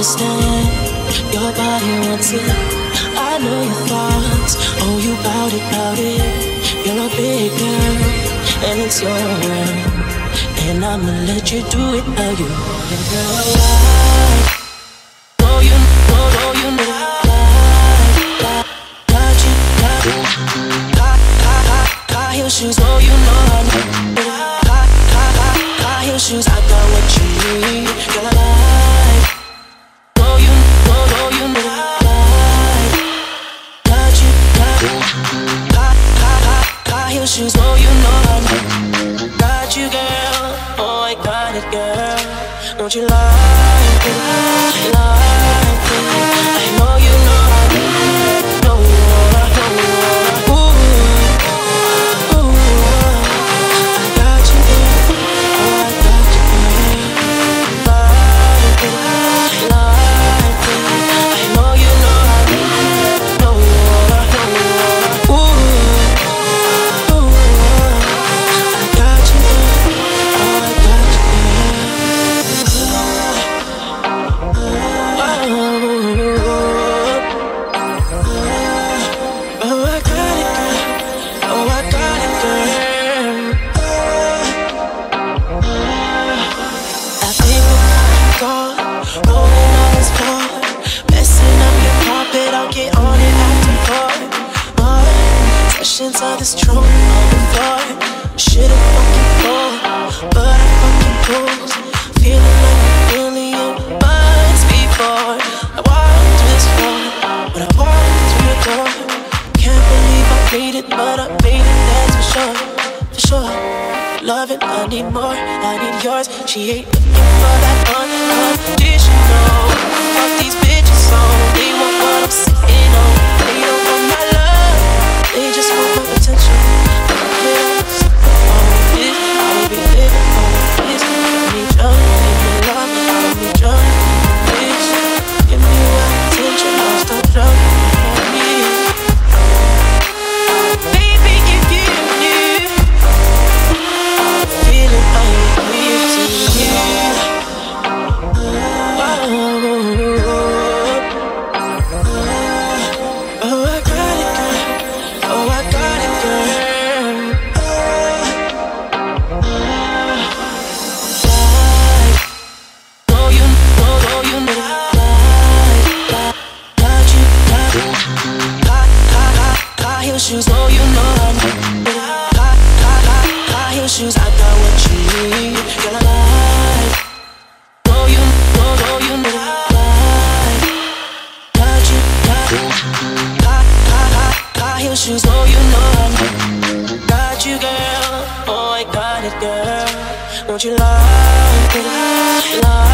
understand. Your body wants it. I know your thoughts. Oh, you bout it, bout it. You're a big girl, and it's your world. And I'ma let you do it how you want it, girl. Don't you like it? Emotions are the strong overpower. Should've fucking fall, but I fucking pulled. Feeling like a million bucks before I walked this far. When I walked through the door, can't believe I made it, but I made it. That's for sure, for sure. Loving, I need more, I need yours. She ain't looking for that unconditional. High, high, high, high heel shoes, I got what you need. Girl, I'm you, you. Got you. High, high, high, high heel shoes, oh, you know I Got you, girl. Oh, I got it, girl. Don't you lie, lie, lie.